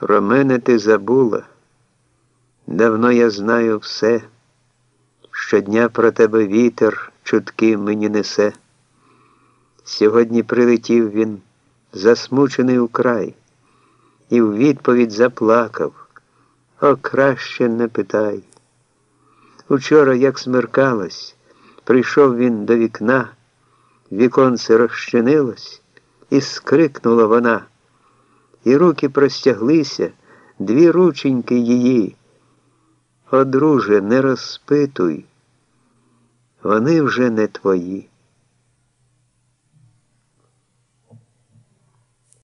Про мене ти забула. Давно я знаю все. Щодня про тебе вітер чутки мені несе. Сьогодні прилетів він, засмучений украй, і в відповідь заплакав. О, краще не питай. Учора, як смеркалось, прийшов він до вікна, віконце розчинилось, і скрикнула вона, і руки простяглися, дві рученьки її. О, друже, не розпитуй, вони вже не твої.